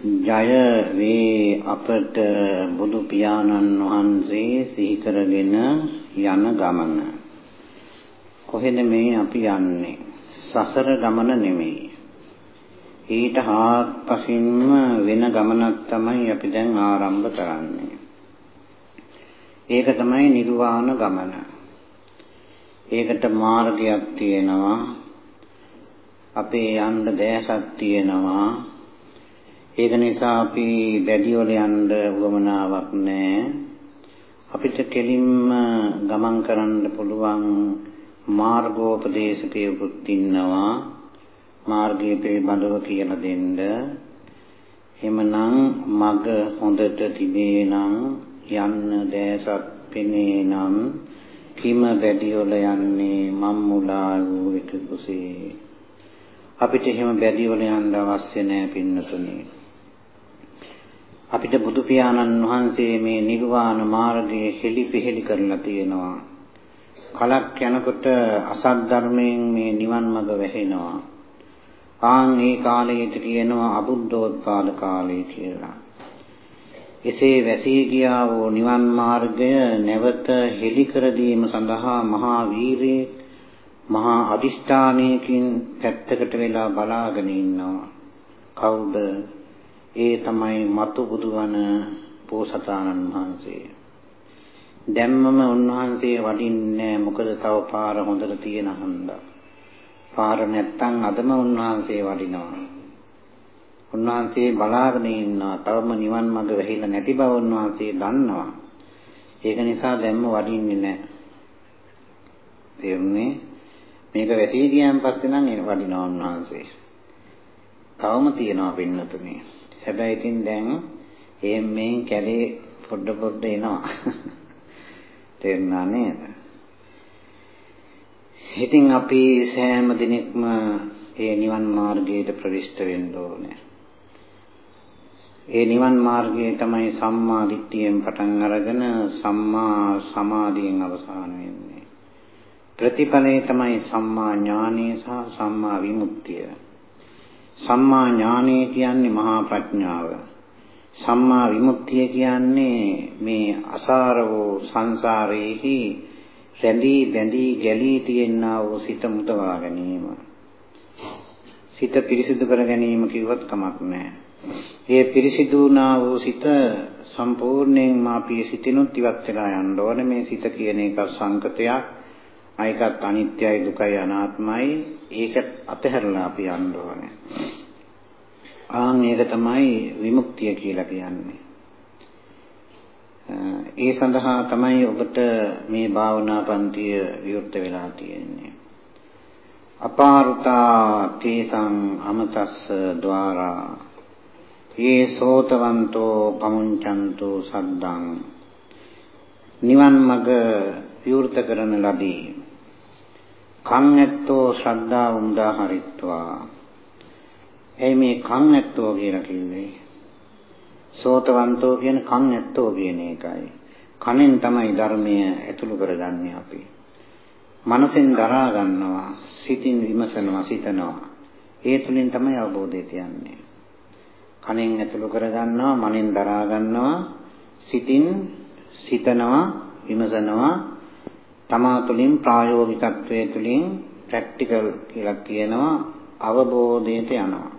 ජය වේ අපට බුදු පියාණන් වහන්සේ සිහි කරගෙන යන ගමන. කොහෙද මේ අපි යන්නේ? සසර ගමන නෙමෙයි. ඊට හාත්පසින්ම වෙන ගමනක් තමයි අපි දැන් ආරම්භ කරන්නේ. ඒක තමයි නිර්වාණ ගමන. ඒකට මාර්ගයක් තියෙනවා. අපේ යන්න දැසක් තියෙනවා. ඒක නිසා අපි බැදිවල යන්න උවමනාවක් නැහැ. අපිට කෙලින්ම ගමන් කරන්න පුළුවන් මාර්ගෝපදේශකයෙකුත් ඉන්නවා. මාර්ගය පිළිබඳව කියලා දෙන්න. එමනම් මග හොඳට තිබේ නම් යන්න දැසත් පෙනේ නම් කිම බැදිවල යන්නේ මම්මුලා වූ එක කුසේ අපිට එහෙම බැදිවල යන්න අවශ්‍ය නැහැ පින්නතුනේ අපිට බුදු පියාණන් වහන්සේ මේ නිර්වාණ මාර්ගයේ හෙලිපෙහෙලි කරලා තියෙනවා. කලක් යනකොට අසත් ධර්මයෙන් මේ නිවන් මඟ වැහෙනවා. ආන් ඒ කාලයට කියනවා අබුද්ධෝත්පාද කාලය කියලා. එසේ වැසී ගියා වූ නිවන් මාර්ගය නැවත හෙලි කර දීම සඳහා මහා වීරයේ මහා අදිෂ්ඨානයකින් පැත්තකට වෙලා බලාගෙන ඉන්නවා. කවුද? ඒ තමයි මතු බුදුවන පෝසතාණන් වහන්සේ. දැම්මම උන්වහන්සේ වඩින්නේ මොකද තව පාර හොඳට තියෙන හන්දා. පාර නැත්තම් අදම උන්වහන්සේ වඩිනවා. උන්වහන්සේ බලාගෙන ඉන්නවා. තවම නිවන් මඟ වැහිලා නැති බව උන්වහන්සේ දන්නවා. ඒක නිසා දැම්ම වඩින්නේ නැහැ. තේරුණේ? මේක වැසී ගියන් පස්සේ නම් ඒ වඩිනවා උන්වහන්සේ. තවම තියෙනවා පින්නතුනේ. හැබැයි ඉතින් දැන් එහෙන් මේ කැලේ පොඩ පොඩ එනවා. තේරුණා නේද? ඉතින් අපි සෑම දිනෙකම ඒ නිවන් මාර්ගයට ප්‍රවිෂ්ඨ වෙන්න ඕනේ. ඒ නිවන් මාර්ගය තමයි සම්මා දිට්ඨියෙන් පටන් අරගෙන සම්මා සමාධියෙන් අවසාන වෙන්නේ. ප්‍රතිඵලය තමයි සම්මා ඥානය සහ සම්මා විමුක්තිය. සම්මා ඥානය කියන්නේ මහා ප්‍රඥාව. සම්මා විමුක්තිය කියන්නේ මේ අසාර වූ සංසාරයේහි රැඳී බැඳී ගැලී තියෙනා වූ සිත මුදවා ගැනීම. සිත පිරිසිදු කර ගැනීම කිව්වත් කමක් නැහැ. ඒ පිරිසිදු වුණා වූ සිත සම්පූර්ණයෙන්ම අපි සිතිනුත් ඉවත් වෙලා යන්න ඕනේ. මේ සිත කියන එක සංකතයක්. ඒකත් අනිත්‍යයි දුකයි අනාත්මයි ඒක අතහැරලා අපි යන්න ඕනේ. ආන් ඒක තමයි විමුක්තිය කියලා කියන්නේ. ඒ සඳහා තමයි ඔබට මේ භාවනා පන්තිය විවෘත වෙලා තියෙන්නේ. අපාරුතා තේසං අමතස්ස ద్వාරා යේ සෝතවන්තෝ පමුංචන්තෝ සද්දං නිවන් මඟ විවෘත කරන ලදී කන් ඇත්තෝ ශ්‍රද්ධාව උදා හරිත්වා. එයි මේ කන් ඇත්තෝ කියලා කිව්වේ. සෝතවන්තෝ කියන කන් ඇත්තෝ කියන එකයි. කනෙන් තමයි ධර්මය ඇතුළු කරගන්නේ අපි. මනසෙන් දරා ගන්නවා, සිතින් විමසනවා, සිතනවා. ඒ තුලින් තමයි අවබෝධය තියන්නේ. කනෙන් ඇතුළු කරගන්නවා, මනෙන් දරා ගන්නවා, සිතින් සිතනවා, විමසනවා, තමා තුළින් ප්‍රායෝගිකත්වයේ තුළින් ප්‍රැක්ටිකල් කියලා කියනවා අවබෝධයට යනවා.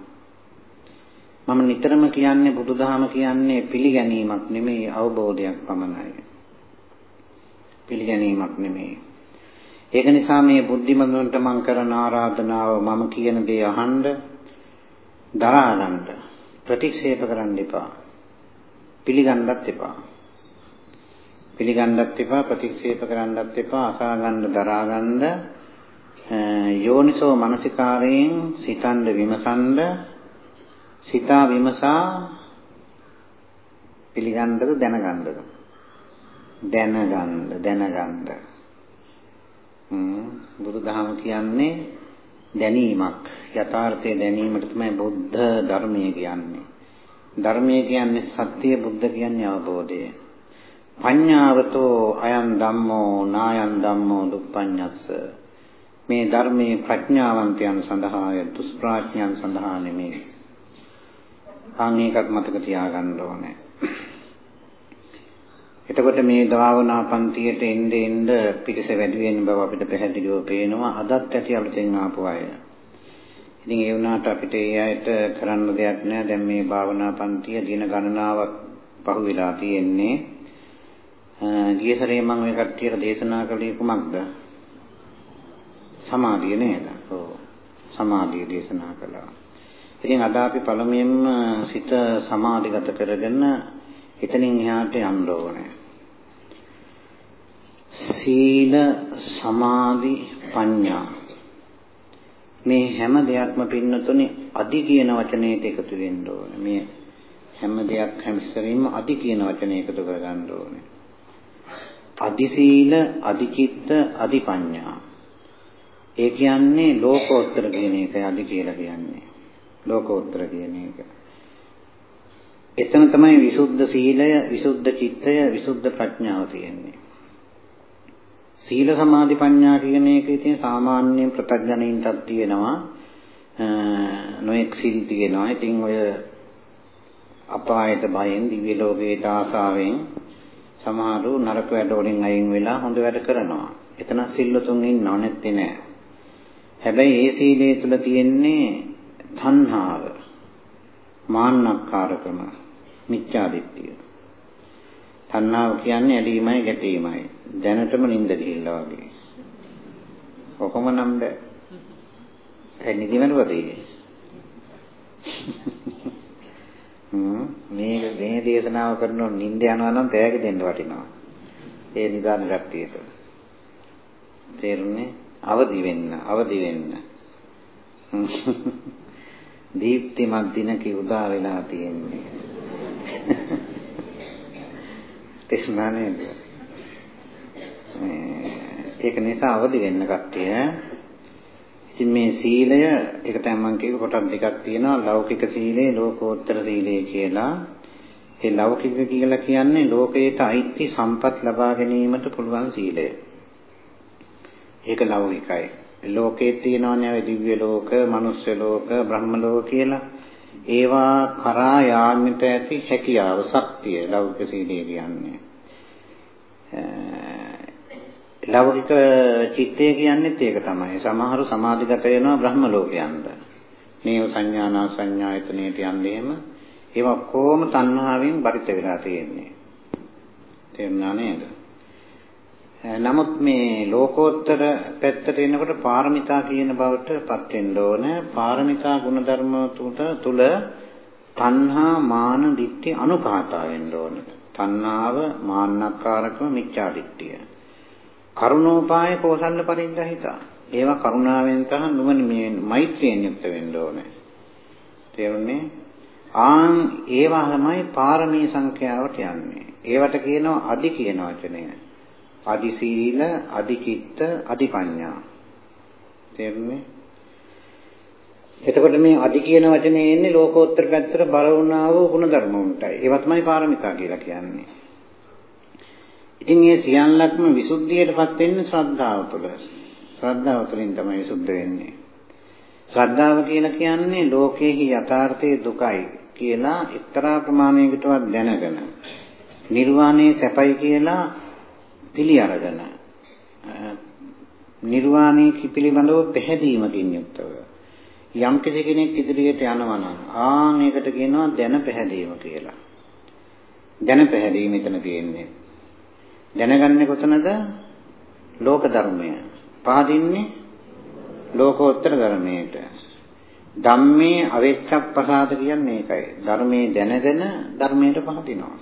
මම නිතරම කියන්නේ බුදුදහම කියන්නේ පිළිගැනීමක් නෙමෙයි අවබෝධයක් පමණයි. පිළිගැනීමක් නෙමෙයි. ඒක නිසා මේ බුද්ධිමතුන්ට මම කරන ආරාධනාව මම කියන දේ අහන්න දරා ගන්න ප්‍රතික්ෂේප කරන්න එපා. පිළිගන්නත් එපා. පිළිගන්නත් එපා ප්‍රතික්ෂේප කරන්නත් එපා අසා ගන්න දරා ගන්න. යෝනිසෝ මනසිකාරයෙන් සිතන්න විමසන්න. සිතා විමසා පිළිගන්නද දැනගන්නද? දැනගන්න දැනගන්න. බුදුදහම කියන්නේ දැනීමක්. යථාර්ථය දැනීමට තමයි බුද්ධ ධර්මය කියන්නේ. ධර්මය කියන්නේ සත්‍ය බුද්ධ කියන්නේ අවබෝධය. පඤ්ඤාවතෝ අයං ධම්මෝ නායං ධම්මෝ දුප්පඤ්ඤස්ස මේ ධර්මයේ ප්‍රඥාවන්තයන් සඳහාය දුෂ්ප්‍රඥයන් සඳහා නෙමෙයි ආන් ඒකත් මතක තියාගන්න ඕනේ. එතකොට මේ භාවනා පන්තියට එන්න එන්න පිටිස වැඩි වෙන බව අපිට පැහැදිලිව පේනවා. අදත් ඇති අලුතෙන් ආපු අය. ඉතින් ඒ වුණාට අපිට ඒ අයට කරන්න දෙයක් නෑ. දැන් මේ භාවනා පන්තිය දින ගණනාවක් පහුවෙලා තියෙන්නේ. ගිය සැරේ මම මේ කට්ටියට දේශනා කළේ කුමක්ද? සමාධිය නේද? ඔව්. සමාධිය දේශනා කළා. ඉතින් අද අපි පළමුවෙන්ම සිත සමාධිගත කරගෙන එතනින් එහාට යන්න ඕනේ. සීල සමාධි ප්‍රඥා මේ හැම දෙයක්ම පින්නතුනේ අදි කියන වචනයට එකතු වෙන්න ඕනේ. මේ හැම දෙයක් හැමස්සෙරින්ම අදි කියන වචනේ එකතු කරගන්න ඕනේ. අදි සීල, අදි චිත්ත, අදි පඤ්ඤා. ඒ කියන්නේ ලෝකෝත්තර කියන එකයි අදි කියලා කියන්නේ. ලෝකෝත්තර කියන එක. එතන තමයි විසුද්ධ සීලය, විසුද්ධ චිත්තය, විසුද්ධ ප්‍රඥාව තියෙන්නේ. සීල සමාධි ප්‍රඥා කියන එක ඉතින් සාමාන්‍ය ප්‍රත්‍යඥයින්ටත් තියෙනවා. නොඑක් සිල් තියෙනවා. ඉතින් ඔය අපායට බයෙන් දිව්‍ය ලෝකයට ආසාවෙන් සමහරු නරක වැඩ වලින් අයින් වෙලා හොඳ වැඩ කරනවා. එතන සිල්ලතුන් ඉන්නව නැත්තේ නෑ. හැබැයි ඒ සීලය තුල තියෙන්නේ තණ්හාව, මාන්නක්කාරකම, මිච්ඡාදිට්ඨිය. තණ්හාව කියන්නේ ඇලීමයි ගැටීමයි. දැනටම නිින්ද ගිහිල්ලා වගේ. කොහොම නම් බෑ. ඒ නිදිමරුවද ඉන්නේ? හ්ම් මේ මේ දේශනාව කරනොත් නිින්ද යනවා නම් තෑගි දෙන්න වටිනවා. ඒ නිදාන ශක්තියට. තේරුණේ? අවදි වෙන්න, අවදි වෙන්න. දීප්තිමත් දිනක උදා වෙලා තියෙන්නේ. තේරුණා නේද? ඒක නිසා අවදි වෙන්න කට්ටිය. ඉතින් මේ සීලය ඒක තමයි මම කියපු කොටස් දෙකක් තියෙනවා ලෞකික සීලය ලෝකෝත්තර සීලය කියලා. ඒ ලෞකික කියලා කියන්නේ ලෝකයට අයිති සම්පත් ලබා ගැනීමට පුළුවන් සීලය. ඒක ලෞකිකයි. ලෝකේ තියෙනවනේ ඔය දිව්‍ය ලෝක, මනුෂ්‍ය ලෝක, බ්‍රහ්ම ලෝක කියලා. ඒවා කරා යාමට ඇති හැකියාව, ශක්තිය ලෞකික සීලය කියන්නේ. ලෞකික චිත්තය කියන්නේත් ඒක තමයි. සමහරු සමාධිගත වෙනවා බ්‍රහ්ම ලෝකයන්ට. නේව සංඥානා සංඥායතනෙට යන්නේ එහෙම. ඒවා කොහොම තණ්හාවෙන් බරිත වෙලා තියෙන්නේ. තේරුණා නේද? නමුත් මේ ලෝකෝත්තර පැත්තට එනකොට පාරමිතා කියන බවට පත් වෙන්න ඕන. පාරමිතා ගුණධර්ම තුල තණ්හා මාන දිට්ඨි අනුපාතා වෙන්න ඕන. තණ්හාව මාන්නකාරකම මිච්ඡා දිට්ඨිය. කරුණෝපාය කෝසල්ල පරිද්දහිතා. ඒවා කරුණාවෙන් තහ නුවණ මේ මෛත්‍රියෙන් යුක්ත වෙන්න ඕනේ. තේරුණේ? ආන් ඒවා තමයි පාරමී සංඛ්‍යාවට යන්නේ. ඒවට කියනවා අදි කියන වචනය. අදි සීල, අදි චිත්ත, අදි පඤ්ඤා. තේරුණේ? එතකොට මේ අදි කියන වචනේ එන්නේ ලෝකෝත්තර පැත්තට බල වුණා වූ ගුණධර්ම උන්ටයි. ඒවා තමයි පාරමිතා කියලා කියන්නේ. ඉතින් මේ සියල්ලක්ම විසුද්ධියටපත් වෙන්නේ ශ්‍රද්ධාව තුළ. ශ්‍රද්ධාව තුළින් තමයි විසුද්ධ වෙන්නේ. ශ්‍රද්ධාව කියලා කියන්නේ ලෝකයේහි යථාර්ථයේ දුකයි කියලා එක්තරා ප්‍රමාණයකටවත් දැනගෙන නිර්වාණය සැපයි කියලා පිළි අරගෙන නිර්වාණය පිළිබඳව පැහැදීමකින් යුක්තව යම් කෙනෙක් ඉදිරියට යනවා නම් ආන් ඒකට කියනවා දැන පැහැදීම කියලා. දැන පැහැදීම එතන තියෙන්නේ. දැනගන්නේ කොතනද? ලෝක ධර්මය. පහදින්නේ ලෝකෝත්තර ධර්මයට. ධම්මේ අවෙච්ඡප්පසාද කියන්නේ ඒකයි. ධර්මයේ දැනගෙන ධර්මයට පහදිනවා.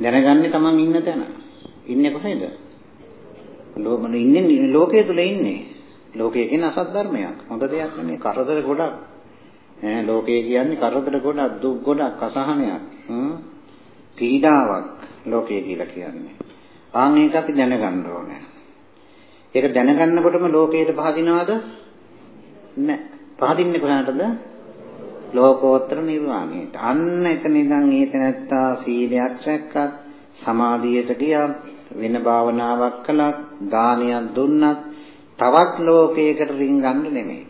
දැනගන්නේ Taman ඉන්න තැන. ඉන්නේ කොහෙද? ලෝමන ඉන්නේ ලෝකයේ තුල ඉන්නේ. ලෝකයේ කියන අසත් ධර්මයක්. හොඳ දෙයක් නෙමෙයි. කරදර ගොඩක්. ඈ ලෝකයේ කියන්නේ කරදර ගොඩක්, දුක් ගොඩක්, අසහනයක්. හ්ම්. පීඩාවක්. ලෝකය කියලා කියන්නේ. ආන් ඒක අපි දැනගන්න ඕනේ. ඒක දැනගන්නකොටම ලෝකයට පහදිනවද? නැහැ. පහදින්නේ කොහාටද? ලෝකෝත්තර නිර්වාණයට. අන්න එතන ඉඳන් ඊත නැත්තා සීලයක් රැක්කත්, සමාධියට ගියා, වෙන භාවනාවක් කළත්, දානයක් දුන්නත්, තවත් ලෝකයකට රින්ගන්න නෙමෙයි.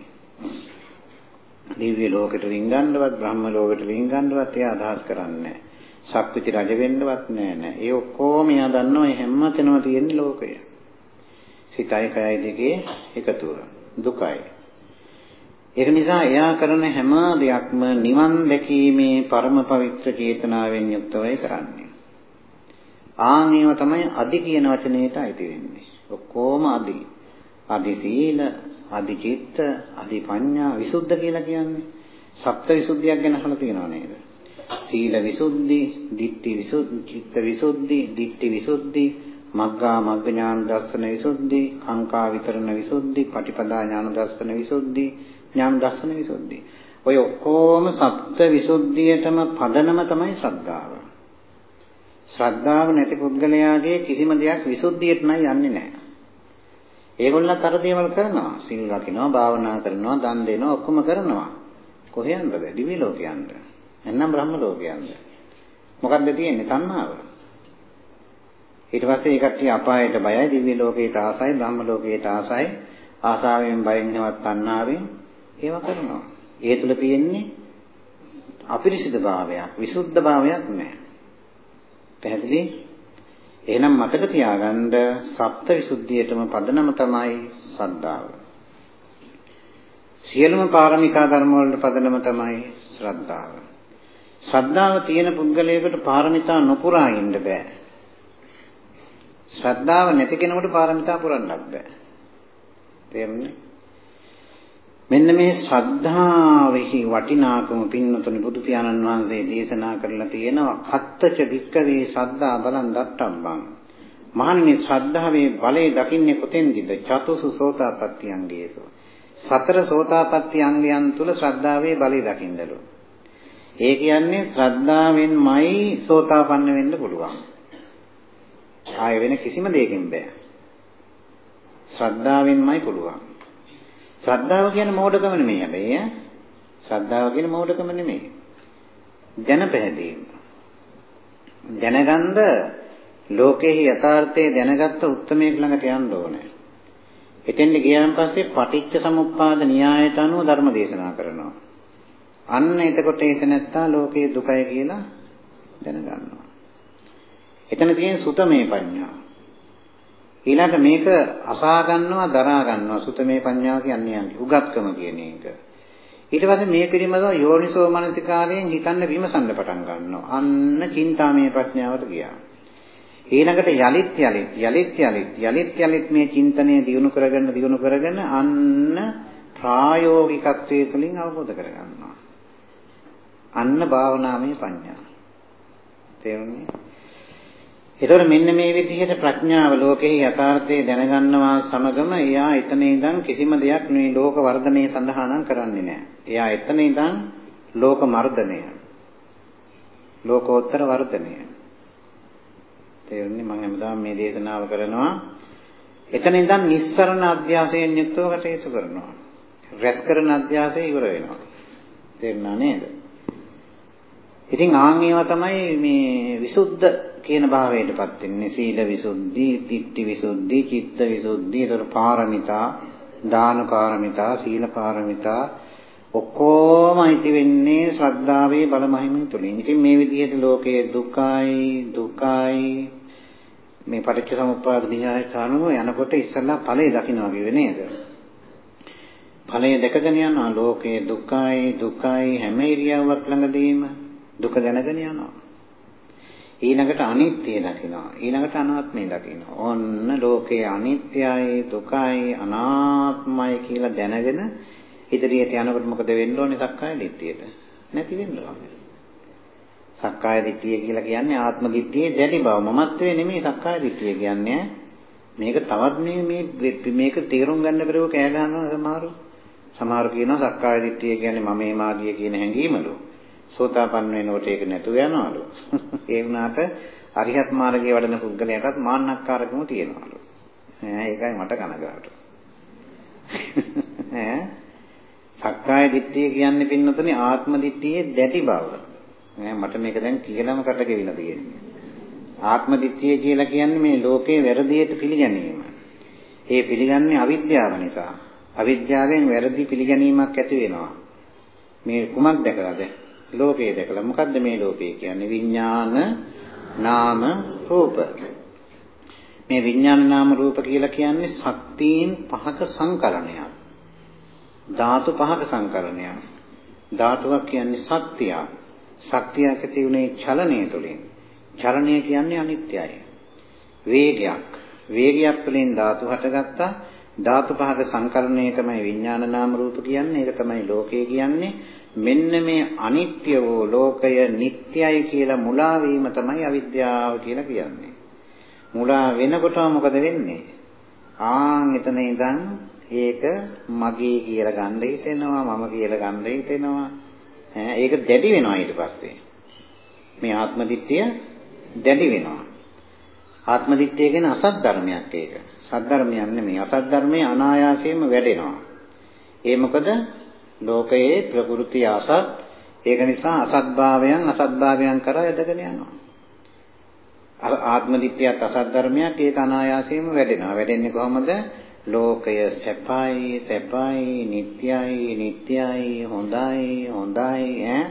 දිව්‍ය ලෝකෙට රින්ගන්නවත් බ්‍රහ්ම ලෝකෙට රින්ගන්නවත් එයා අදහස් කරන්නේ සක්විති රජ වෙන්නවත් නෑ නෑ. ඒ ඔක්කොම එයා දන්නවා මේ හැම තැනම තියෙන ලෝකය. සිතයි කයයි දෙකේ එකතුව. දුකයි. ඒක නිසා එයා කරන හැම දෙයක්ම නිවන් දැකීමේ පරම පවිත්‍ර චේතනාවෙන් යුක්තවයි කරන්නේ. ආන් ඒව තමයි අදි කියන වචනයට අයිති වෙන්නේ. ඔක්කොම අදි. අදි සීල, අදි චිත්ත, අදි පඤ්ඤා, විසුද්ධ කියලා කියන්නේ. සප්ත විසුද්ධියක් ගැන අහලා තියෙනව නේද? සීල විසුද්ධි, ditthi විසුද්ධි, චිත්ත විසුද්ධි, ditthi විසුද්ධි, මග්ගා මග්ග ඥාන දර්ශන විසුද්ධි, කාංකා විතරණ විසුද්ධි, පටිපදා ඥාන දර්ශන විසුද්ධි, ඥාන දර්ශන විසුද්ධි. ඔය ඔක්කොම සප්ත විසුද්ධියටම පදනම තමයි ශ්‍රද්ධාව. ශ්‍රද්ධාව නැති පුද්ගලයාගේ කිසිම දෙයක් විසුද්ධියට නයි යන්නේ නැහැ. ඒගොල්ලන්ත් අර දේවල් කරනවා. සිල් රකින්නවා, භාවනා කරනවා, දන් දෙනවා, ඔක්කොම කරනවා. කොහේ යන්නද? දිවි ලෝකේ යන්න. එන්නම් බ්‍රහ්ම ලෝකේ යන්න. මොකද්ද තියෙන්නේ? තණ්හාව. ඊට පස්සේ ඒ කට්ටිය අපායට බයයි, දිව්‍ය ලෝකයට ආසයි, බ්‍රහ්ම ලෝකයට ආසයි, ආසාවෙන් බයෙන් හෙවත් තණ්හාවෙන් ඒවා කරනවා. ඒ තුල තියෙන්නේ අපිරිසිදු භාවයක්, විසුද්ධ භාවයක් නැහැ. පැහැදිලි? එහෙනම් මතක තියාගන්න සප්ත විසුද්ධියටම පදනම තමයි සද්ධාව. සියලුම පාරමිතා ධර්ම වලට පදනම තමයි ශ්‍රද්ධාව. ශ්‍රද්ධාව තියෙන පුද්ගලයෙකුට පාරමිතා නොපුරා ඉන්න බෑ. ශ්‍රද්ධාව නැති කෙනෙකුට පාරමිතා පුරන්නත් බෑ. තේරුණේ? මෙන්න මේ ශ්‍රද්ධාවෙහි වටිනාකම පින්නතුනි බුදු පියාණන් වහන්සේ දේශනා කරලා තියෙනවා කත්තච වික්කවේ ශ්‍රද්ධා බලන් දත්තම්බං මහණෙනි ශ්‍රද්ධාවේ බලය දකින්නේ කොතෙන්ද චතුසු සෝතාපට්ටි අංගයේසු සතර සෝතාපට්ටි අංගයන් තුල ශ්‍රද්ධාවේ බලය දකින්නලු ඒ කියන්නේ ශ්‍රද්ධාවෙන්මයි සෝතාපන්න වෙන්න පුළුවන් ආය වෙන කිසිම දෙයකින් බෑ ශ්‍රද්ධාවෙන්මයි පුළුවන් ශ්‍රද්ධාව කියන්නේ මෝඩකම නෙමෙයි හැබැයි ඈ. ශ්‍රද්ධාව කියන්නේ මෝඩකම නෙමෙයි. දැන පැහැදීම. දැනගන්ද ලෝකෙහි යථාර්ථය දැනගත්ත උත්මයෙක් ළඟට යන්න ඕනේ. එතෙන්ට ගියාන් පස්සේ පටිච්ච සමුප්පාද න්‍යායයට අනුව ධර්ම දේශනා කරනවා. අන්න එතකොට ඒක නැත්තා ලෝකයේ දුකයි කියලා දැනගන්නවා. එතන තියෙන සුතමේ පඤ්ඤා. ඊළඟට මේක අසා ගන්නවා දරා ගන්නවා සුතමේ පඤ්ඤාව කියන්නේ යන්නේ උගත්කම කියන එක. ඊට පස්සේ මේ පිළිමව යෝනිසෝ මනසිකාරයෙන් හිතන්න විමසන්න පටන් ගන්නවා. අන්න චින්තාමේ ප්‍රඥාවට ගියා. ඊළඟට යලිත් යලිත් යලිත් යලිත් යලිත් යලිත් මේ චින්තනය දියුණු කරගෙන දියුණු කරගෙන අන්න ප්‍රායෝගිකත්වයේ තුලින් අවබෝධ කරගන්නවා. අන්න භාවනාමය පඤ්ඤා. තේරුණේ? ඒතකොට මෙන්න මේ විදිහට ප්‍රඥාව ලෝකෙහි යථාර්ථය දැනගන්නවා සමගම එයා එතන ඉඳන් කිසිම දෙයක් මේ ලෝක වර්ධනය සඳහා නම් කරන්නේ නැහැ. එයා එතන ඉඳන් ලෝක මර්ධනය. ලෝකෝත්තර වර්ධනය. තේරුණේ මම හැමදාම මේ දේශනාව කරනවා. එතන ඉඳන් නිස්සරණ අධ්‍යාසයෙන් යුක්තව කටයුතු කරනවා. රැස් කරන අධ්‍යාසය ඉවර වෙනවා. තේරුණා නේද? ඉතින් ආන් ඒවා තමයි මේ විසුද්ධ කියන භාවයටපත් වෙන්නේ සීල විසුද්ධි, ditthi විසුද්ධි, චිත්ත විසුද්ධි, ඒතර පාරමිතා, දාන පාරමිතා, සීල පාරමිතා ඔක්කොම අයිති වෙන්නේ ශ්‍රද්ධාවේ බලමහිමින් තුලින්. ඉතින් මේ විදිහට ලෝකයේ දුකයි දුකයි මේ පටිච්ච සමුප්පාද න්‍යාය කානුව යනකොට ඉස්සල්ලා ඵලය දකින්නවා කියවේ නේද? ඵලය දැකගෙන යනවා ලෝකයේ දුකයි දුකයි හැම ඉරියව්වක් ළඟදීම දුක දැනගෙන යනවා. ඊළඟට අනිත්‍ය දකිනවා. ඊළඟට අනාත්මය දකිනවා. ඔන්න ලෝකේ අනිත්‍යයි, දුකයි, අනාත්මයි කියලා දැනගෙන ඉදිරියට යනකොට මොකද වෙන්න ඕනේ සක්කාය දිට්ඨියට? නැති වෙන්න ඕනේ. සක්කාය දිට්ඨිය කියලා කියන්නේ ආත්ම දිට්ඨියේ දැඩි බව. මමත්වයේ නෙමෙයි සක්කාය දිට්ඨිය කියන්නේ. මේක තවත් මේ මේ මේක තේරුම් ගන්න බැරුව කෑ ගන්නවා සමහරු. සමහරු කියනවා සක්කාය දිට්ඨිය කියන්නේ මම මේ මාගිය කියන හැඟීමලු. සෝතාපන්න වෙනකොට ඒක නැතුව යනවලු. ඒ වුණාට අරිහත් මාර්ගයේ වඩන පුද්ගලයාටත් මාන්නක්කාරකම තියෙනවලු. ඈ ඒකයි මට කනගාටු. ඈ සක්කාය දිට්ඨිය කියන්නේ පින්නතුනේ ආත්ම දිට්ඨියේ දැටි බව. ඈ මට මේක දැන් කියලාම කට ගෙවිලා තියෙන්නේ. ආත්ම දිට්ඨිය කියලා කියන්නේ මේ ලෝකේ වැරදියට පිළිගැනීම. ඒ පිළිගන්නේ අවිද්‍යාව නිසා. අවිද්‍යාවෙන් වැරදි පිළිගැනීමක් ඇති වෙනවා. මේ කුමක් දැකලාද? ලෝකය දැකලා. මොකද්ද මේ ලෝකය කියන්නේ? විඥාන නාම රූප. මේ විඥාන නාම රූප කියලා කියන්නේ ශක්තියින් පහක සංකලනයක්. ධාතු පහක සංකලනයක්. ධාතුවක් කියන්නේ ශක්තියක්. ශක්තියක් ඇති උනේ චලනය තුළින්. චලනය කියන්නේ අනිත්‍යයි. වේගයක්. වේගයක් වලින් ධාතු හටගත්තා. ධාතු පහක සංකලනය තමයි විඥාන නාම රූප කියන්නේ. ඒක තමයි ලෝකය කියන්නේ. මෙන්න මේ අනිත්‍ය වූ ලෝකය නිට්ටයයි කියලා මුලා වීම තමයි අවිද්‍යාව කියලා කියන්නේ. මුලා වෙනකොට මොකද වෙන්නේ? ආන් එතන ඉඳන් ඒක මගේ කියලා ගන්න හිතෙනවා මම කියලා ගන්න හිතෙනවා. ඈ ඒක දැඩි වෙනවා ඊට පස්සේ. මේ ආත්ම දිට්ඨිය දැඩි වෙනවා. ආත්ම දිට්ඨිය කියන අසත් ධර්මයක් ඒක. සත් ධර්මයක් නෙමෙයි. අසත් ධර්මයේ අනායාසයෙන්ම වැඩෙනවා. ඒ මොකද? ලෝකයේ ප්‍රകൃති අසත් ඒක නිසා අසත්භාවයන් අසත්භාවයන් කරා යදගෙන යනවා. ආත්ම දිට්ඨියත් අසත් ධර්මයක් ඒක අනායාසයෙන්ම වැඩෙනවා. වැඩෙන්නේ කොහොමද? ලෝකය සැපයි සැපයි නිට්ටයයි නිට්ටයයි හොඳයි හොඳයි ඈ.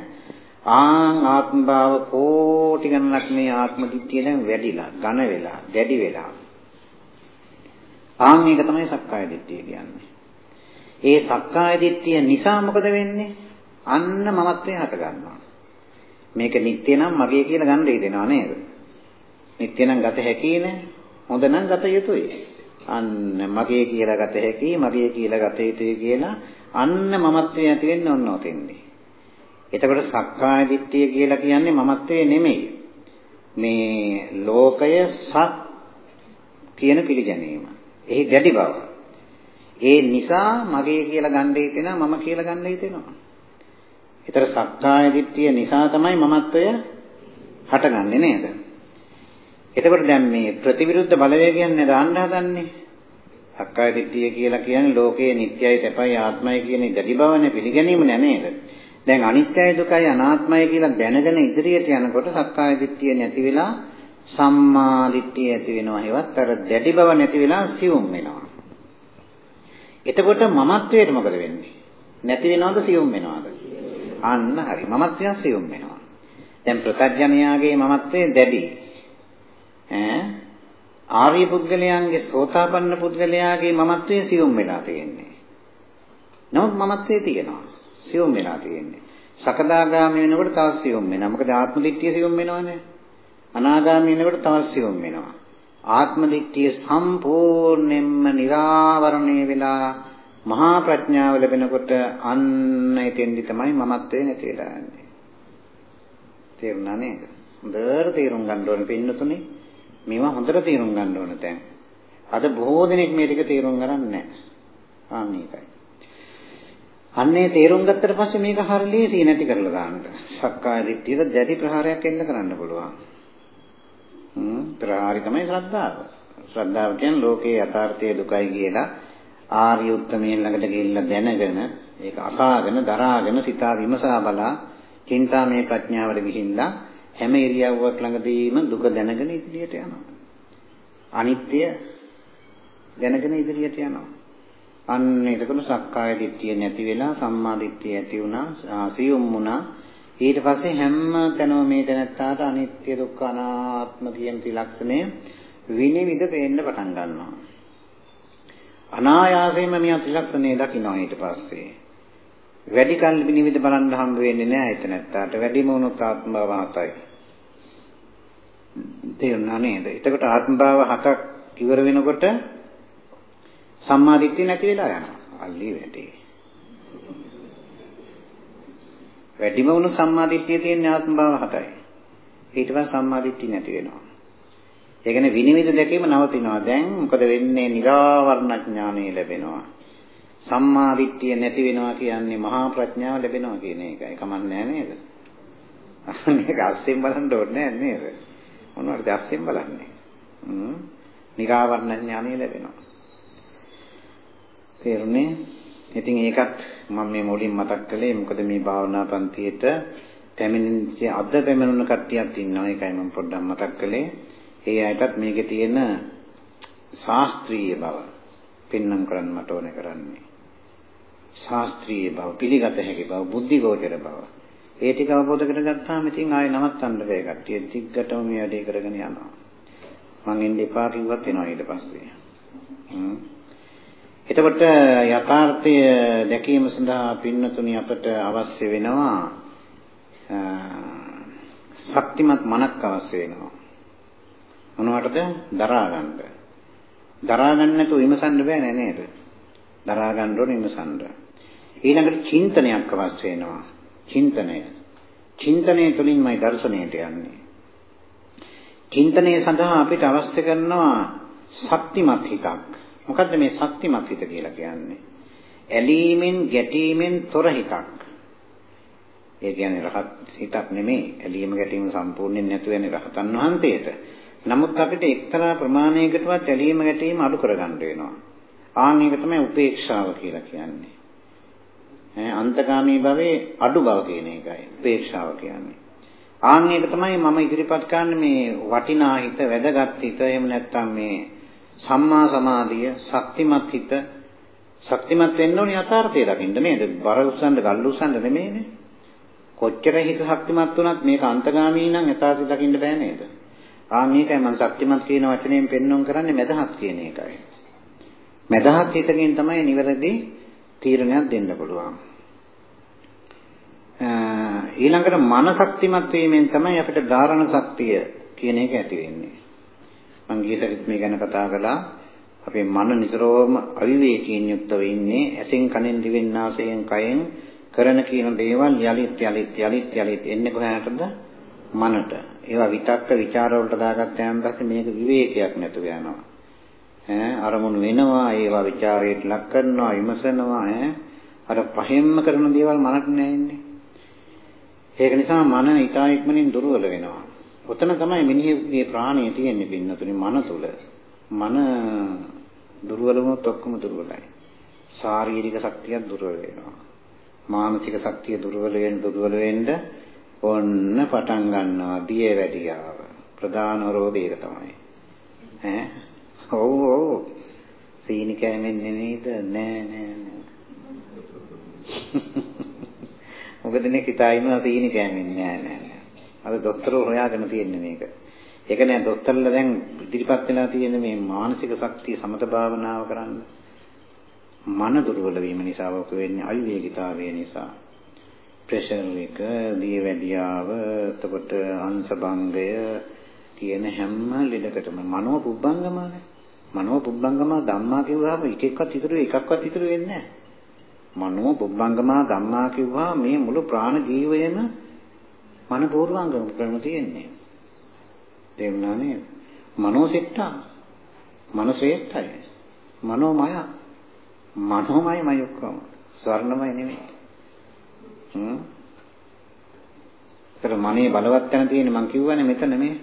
ආන් ආත්ම භාව කෝටි ගණනක් මේ ආත්ම දිට්ඨිය දැන් වැඩිලා ඝන වෙලා දැඩි වෙලා. ආන් මේක තමයි සක්කාය දිට්ඨිය කියන්නේ. ඒ සක්කාය දිට්ඨිය නිසා මොකද වෙන්නේ අන්න මමත්වයේ හට ගන්නවා මේක නිට්ටය නම් මගේ කියලා ගන්න දෙනවා නේද නිට්ටය නම් ගත හැකි නේ හොඳ නම් ගත යුතුයි අන්න මගේ කියලා ගත හැකි මගේ කියලා ගත යුතුයි කියලා අන්න මමත්වයේ ඇති වෙන්න ඕන ඔතෙන්දී. එතකොට සක්කාය දිට්ඨිය කියලා කියන්නේ මමත්වයේ නෙමෙයි. මේ ලෝකය සත් කියන පිළිගැනීම. එහි දැඩි බව. ඒ නිසා මගේ කියලා ගන්න හිතෙනවා මම කියලා ගන්න හිතෙනවා. ඒතර සක්කාය දිට්ඨිය නිසා තමයි මමත්වය හටගන්නේ නේද? එතකොට දැන් මේ ප්‍රතිවිරුද්ධ බලවේගයන් දාන්න හදන්නේ. සක්කාය දිට්ඨිය කියලා කියන්නේ ලෝකයේ නිට්ටයයි සැපයි ආත්මයි කියන දැඩි බවනේ පිළිගැනීම නෑ නේද? දැන් අනිත්‍යයි දුකයි අනාත්මයි කියලා දැනගෙන ඉදිරියට යනකොට සක්කාය දිට්ඨිය නැති වෙලා සම්මා දිට්ඨිය ඇති වෙනවා. ඒවත් අර දැඩි බව නැති වෙලා සියුම් වෙනවා. එතකොට මමත්වයට මොකද වෙන්නේ? නැති වෙනවද සියුම් වෙනවද? අන්න හරි. මමත්වය සියුම් වෙනවා. දැන් ප්‍රත්‍යඥයාගේ මමත්වය දැඩි. ඈ ආර්ය පුද්ගලයන්ගේ සෝතාපන්න පුද්ගලයාගේ මමත්වයේ සියුම් වෙලා තියෙන්නේ. නමුත් මමත්වයේ තියෙනවා. සියුම් වෙලා තියෙන්නේ. සකදාගාමී වෙනකොට තවත් සියුම් වෙනවා. මොකද ආත්ම දිට්ඨිය සියුම් වෙනවනේ. අනාගාමී වෙනකොට තවත් සියුම් වෙනවා. ආත්ම දිට්ඨිය සම්පූර්ණයෙන්ම निराවරණය වෙලා මහා ප්‍රඥාව ලැබෙනකොට අන්න එතෙන්දි තමයි මමත්වයේ නැති වෙලා යන්නේ. තේරුණා නේද? හොඳට තේරුම් ගන්න ඕනේ පින්නතුනේ. මේවා හොඳට තේරුම් ගන්න ඕන දැන්. අද බොහෝ දෙනෙක් මේ ටික තේරුම් ගන්න නැහැ. ආ මේකයි. අන්නේ තේරුම් ගත්තට පස්සේ මේක හරිය ලේසි නැති කරලා දාන්න. සක්කාය දිට්ඨියට දැඩි ප්‍රහාරයක් එන්න කරන්න පුළුවන්. හ්ම් ප්‍රහාරي තමයි ශ්‍රද්ධාව. ශ්‍රද්ධාව කියන්නේ ලෝකේ යථාර්ථයේ දුකයි කියලා ආර්ය උත්තමයන් ළඟට ගිහිල්ලා දැනගෙන ඒක අසාගෙන දරාගෙන සිතා විමසා බලා චින්තාමය ප්‍රඥාවට ගිහිල්ලා හැම ඉරියව්වක් ළඟදීම දුක දැනගෙන ඉදිරියට යනවා. අනිත්‍ය දැනගෙන ඉදිරියට යනවා. අන්න එතකොට සක්කාය දිට්ඨිය නැති වෙලා සම්මා දිට්ඨිය ඇති වුණා, සියුම් වුණා. ඊට පස්සේ හැම තැනම මේ දැනත්තාට අනිත්‍ය දුක්ඛ අනාත්ම කියන ත්‍රිලක්ෂණය විනිවිද පේන්න පටන් ගන්නවා. අනායාසයෙන්ම මේ ත්‍රිලක්ෂණය දකින්න ඊට පස්සේ වැඩි කල් විනිවිද බලන්න හම්බ වෙන්නේ නැහැ එතන නැත්තාට වැඩිම වුණොත් ආත්ම භාව හතයි. තේරුණා නේද? එතකොට ආත්ම භාව හතක් ඉවර වෙනකොට සම්මා දිට්ඨිය නැති වෙලා යනවා. අල්ලි වැඩි. වැඩිම වුණු සම්මා දිට්ඨිය තියෙන ආත්ම භාව හතයි. ඊට පස්සේ සම්මා දිට්ඨිය නැති වෙනවා. ඒ කියන්නේ විනිවිද දැකීම නවතිනවා. දැන් මොකද වෙන්නේ? නිරාවරණ ඥානය ලැබෙනවා. සම්මා දිට්ඨිය නැති වෙනවා කියන්නේ මහා ප්‍රඥාව ලැබෙනවා කියන එකයි. කමන්නේ නේද? මේක අස්සෙන් බලන්න ඕනේ නේද? මොනවද අස්සෙන් බලන්නේ? හ්ම්. නිරාවරණ ඥානය ලැබෙනවා. තේරුණේ? ඉතින් ඒකත් මම මේ මුලින් මතක් කළේ මොකද මේ භාවනා පන්තියේට පැමිණෙච්ච අද පැමිණුණ කට්ටියක් ඉන්නවා. ඒකයි මම පොඩ්ඩක් මතක් කළේ. ඒ අයටත් මේකේ තියෙන ශාස්ත්‍රීය බව පෙන්වන්න කරන්න මට ඕනේ කරන්නේ. ශාස්ත්‍රීය බව, පිළිගත හැකි බව, බුද්ධිගෝචර බව. ඒ ටික අවබෝධ කරගත්තාම ඉතින් ආයෙ නවත්තන්න බෑ කට්ටිය. දිග්ගටම මේ වැඩේ කරගෙන යනවා. මං එන්න එපා කිව්වත් එනවා ඊට පස්සේ. හ්ම්. එතකොට යථාර්ථය දැකීම සඳහා පින්නතුනි අපට අවශ්‍ය වෙනවා ශක්තිමත් මනක් අවශ්‍ය වෙනවා. මොනවටද? දරා ගන්න. දරා ගන්න නැතුව විමසන්න බෑ නේද? දරා ගන්න ඕනේ විමසන්න. ඊළඟට චින්තනයක් අවශ්‍ය වෙනවා. චින්තනය. චින්තනය තුළින්මයි දර්ශනයට යන්නේ. චින්තනය සඳහා අපිට අවශ්‍ය කරනවා ශක්තිමත් හිතක්. මොකද්ද මේ ශක්තිමත් හිත කියලා කියන්නේ? ඇලීමෙන් ගැටීමෙන් තොර හිතක්. ඒ කියන්නේ රහත් හිතක් නෙමෙයි. ඇලීම ගැටීම සම්පූර්ණයෙන් නැතු වෙන රහතන් වහන්සේට. නමුත් අපිට එක්තරා ප්‍රමාණයකටවත් ඇලීම ගැටීම අඩු කරගන්න වෙනවා. ආන් ඒක තමයි උපේක්ෂාව කියලා කියන්නේ. ඈ අන්තගාමී භවයේ අඩු බව කියන එකයි උපේක්ෂාව කියන්නේ. ආන් ඒක තමයි මම ඉදිරිපත් කරන්නේ මේ වටිනා හිත, වැදගත් හිත, එහෙම නැත්නම් මේ සම්මා සමාධිය, ශක්තිමත් හිත, ශක්තිමත් වෙන්න ඕනේ යථාර්ථය දකින්න නේද? බර උස්සන්න, ගල් උස්සන්න නෙමෙයිනේ. කොච්චර හිත ශක්තිමත් වුණත් මේක අන්තගාමී නම් යථාර්ථය දකින්න බෑ නේද? ආ මේකයි මම ශක්තිමත් කියන වචනයෙන් පෙන්වන්න කරන්නේ මදහත් කියන එකයි. මදහත් හිතකින් තමයි නිවැරදි තීරණයක් දෙන්න පුළුවන්. ඊළඟට මන ශක්තිමත් වීමෙන් තමයි අපිට ධාරණ ශක්තිය කියන එක ඇති වෙන්නේ. මම ගියසරිත් මේ ගැන කතා කළා. අපේ මන නිතරම අවිවේකයෙන් යුක්තව ඉන්නේ. ඇසෙන් කනෙන් දිවෙන් නාසයෙන් කයෙන් කරන කියන දේවල් යලිත් යලිත් යලිත් යලිත් එන්නේ කොහාටද? මනට. ඒවා විතක්ක ਵਿਚාර වලට දාගත්ත යන පස්සේ මේක විවේකයක් නැතුව යනවා. ඈ අරමුණු වෙනවා ඒවා ਵਿਚාරයට ලක් කරනවා විමසනවා ඈ අර පහෙන්ම කරන දේවල් මනට නෑන්නේ ඒක නිසා මන ඊටා ඉක්මනින් දුර්වල වෙනවා ඔතන තමයි මිනිහගේ ප්‍රාණය තියෙන්නේ පින්නතුනි මන තුල. මන දුර්වල වුණොත් ඔක්කොම දුර්වලයි. ශාරීරික ශක්තියක් දුර්වල වෙනවා. මානසික ශක්තිය දුර්වල වෙන දුර්වල වෙන්න ඔන්න පටන් ගන්නවා දිය වැඩියාව. ප්‍රධාන රෝධය ඒක තමයි. ඈ ඔව් ඔව් සීනි කෑමෙන් නෙමෙයිද නෑ නෑ නෑ මොකද නේ හිතා ඉන්නවා සීනි කෑමෙන් නෑ නෑ අද දොස්තරෝ හොයාගෙන තියෙන්නේ මේක. ඒක නෑ දොස්තරලා දැන් ඉදිරිපත් වෙලා තියෙන මේ මානසික ශක්තිය සමත භාවනාව කරන්න. මන දුර්වල වීම නිසා ඔක වෙන්නේ අවිවේකිතාවය නිසා. ප්‍රෙෂර් එක දියවැඩියාව එතකොට අංශභංගය කියන හැම ලෙඩකටම මනෝ පුබ්බංගමනේ මනෝ පුබ්බංගම ධම්මා කිව්වහම එක එකක්වත් ඉතුරු එකක්වත් ඉතුරු වෙන්නේ නැහැ. මනෝ පුබ්බංගම ධම්මා කිව්වා මේ මුළු ප්‍රාණ ජීවයම මන පූර්වාංගම ක්‍රම තියෙන්නේ. තේරුණා නේද? මනෝ සෙට්ටා. මනසෙට්ටයි. මනෝමය. මනෝමයමයි ඔක්කොම. ස්වර්ණමය නෙමෙයි. හ්ම්. ඒතර මනේ බලවත් තැන තියෙන්නේ මං කිව්වනේ මෙතන මේ.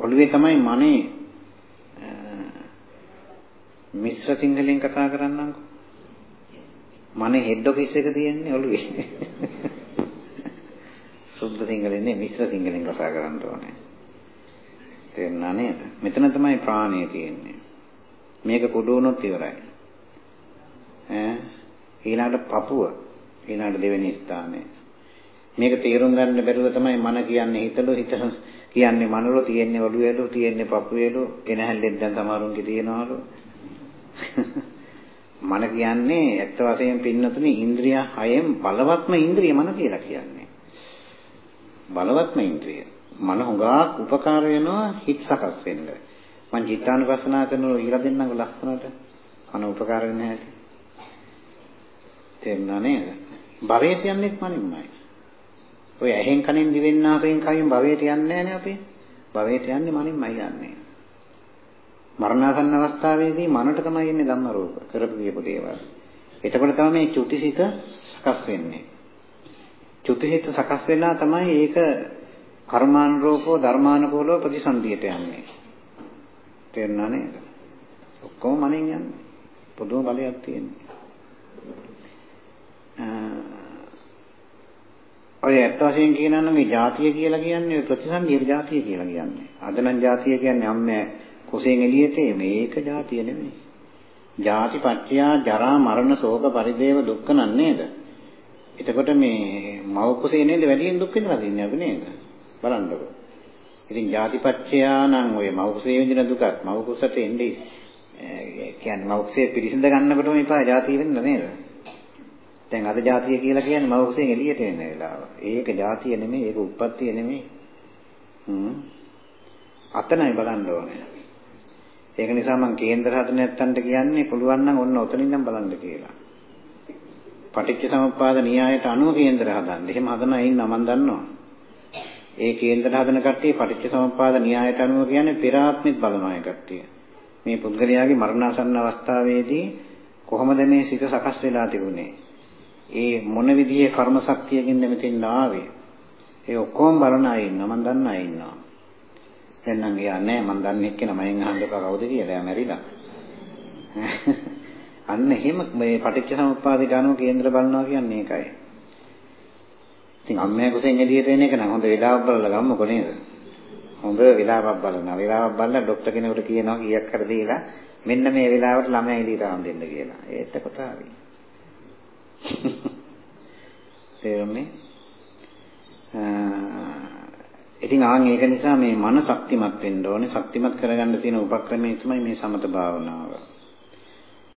ඔළුවේ තමයි මනේ මිශ්‍ර සිංහලෙන් කතා කරන්නම්කෝ. මනේ හෙඩ් ඔෆිස් එක තියෙන්නේ ඔළුවේ. සුද්ධ සිංහලෙන් නේ මිශ්‍ර සිංහලෙන් කතා කරන්න ඕනේ. තේරුණා නේද? මෙතන තමයි ප්‍රාණය තියෙන්නේ. මේක කුඩු වුණොත් ඉවරයි. ඈ ඊළඟට පපුව ඊළඟට දෙවෙනි ස්ථානය. මේක තේරුම් ගන්න බැරුව තමයි මන කියන්නේ හිතලු හිත කියන්නේ මනරෝ තියෙන්නේ ඔළුවේලු තියෙන්නේ පපුවේලු කෙනහැල්ලෙන් දැන් සමහරුන්ගේ තියෙනවලු මන කියන්නේ ඇත්ත වශයෙන් පින්නතුනේ ඉන්ද්‍රිය හයෙන් බලවත්ම ඉන්ද්‍රිය මන කියලා කියන්නේ. බලවත්ම ඉන්ද්‍රිය. මන හුඟක් උපකාර වෙනවා හිත සකස් වෙන්න. මං චිත්තානුපස්සනා කරනකොට ඊළඟ දෙන්නක ලස්සනට මන උපකාර වෙන හැටි. තේරුණා නේද? භවයට යන්නේත් මනින්මයි. ඔය ඇහෙන් කනෙන් දිවෙන් නාසයෙන් කයින් භවයට යන්නේ නැහැ නේ අපි. භවයට යන්නේ මනින්මයි යන්නේ. මරණාසන්න අවස්ථාවේදී මනට තමයි එන්නේ ධම්ම රූප කරපු කියපු දේවල්. එතකොට තමයි මේ චුතිසිත සකස් වෙන්නේ. චුතිහිත සකස් වෙලා තමයි ඒක කර්මානුරූපෝ ධර්මානුකූලව ප්‍රතිසන්දියට යන්නේ. තේරුණා නේද? ඔක්කොම මනින් යන්නේ. පොදුම බලයක් තියෙන්නේ. ඔය ඇත්ත වශයෙන් කියනවා නම් මේ જાතිය කියලා කියන්නේ ප්‍රතිසන්දිය જાතිය කියලා කියන්නේ. අද නම් જાතිය කියන්නේ අම්මේ කුසෙන් එළියට මේක જાතිය නෙමෙයි. ಜಾති පත්‍යා ජරා මරණ ශෝක පරිදේව දුක්ඛ නන් නේද? එතකොට මේ මව කුසේ නේද වැඩියෙන් දුක් විඳලා තින්නේ අපි නේද? බලන්නකෝ. ඉතින් ජාතිපත්‍යා නම් ඔය මව කුසේ විඳින දුකත් මව කුසට එන්නේ කියන්නේ මව කුසේ පිරිසිඳ ගන්නකොටම එපා ජාතිය වෙන්න නේද? දැන් අද ජාතිය කියලා කියන්නේ මව කුසෙන් එළියට එන වෙලාව. ඒක ජාතිය නෙමෙයි ඒක උප්පත්තිය නෙමෙයි. හ්ම්. අතනයි බලන්න ඕනේ. ඒක නිසා මම කේන්දර හදන නැත්තන්ට කියන්නේ පුළුවන් නම් ඔන්න ඔතනින් නම් බලන්න කියලා. පටිච්ච සමුප්පාද න්‍යායට අනුව කේන්දර හදන්න. එහෙම හදන අය ඉන්නවා මම දන්නවා. ඒ කේන්දර හදන කට්ටිය පටිච්ච සමුප්පාද න්‍යායට අනුව කියන්නේ පෙර ආත්මෙත් බලනවා ඒ කට්ටිය. මේ පුද්ගලයාගේ මරණාසන්න අවස්ථාවේදී කොහොමද මේ සිත සකස් වෙලා තිබුණේ? ඒ මොන විදිහේ කර්ම ශක්තියකින්ද මෙතෙන් ආවේ? ඒ ඔක්කොම බලන අය ඉන්නවා මම දන්න අය ඉන්නවා. දැන් නම් එයා නෑ මම දන්නේ එක්කෙනා මයෙන් අහන්න එපා කවුද කියලා එයා මැරිලා. අන්න එහෙම මේ පටිච්ච සමුප්පාදේ ගානෝ කේන්ද්‍ර බලනවා කියන්නේ ඒකයි. ඉතින් අම්මයා කුසෙන් එළියට එන එක නම් හොඳ වෙලාවක් බලලා ගම්මකො නේද? හොඳ වෙලාවක් බලනවා. වෙලාවක් බලලා ડોක්ටර් කෙනෙකුට කියනවා කීයක් කර දීලා මෙන්න මේ වෙලාවට ළමයා එළියට ආන් දෙන්න කියලා. ඒකට හරි. තේරුණේ? ඉතින් ආන් ඒක නිසා මේ මන ශක්තිමත් වෙන්න ඕනේ. ශක්තිමත් කරගන්න තියෙන උපක්‍රමය තමයි මේ සමත භාවනාව.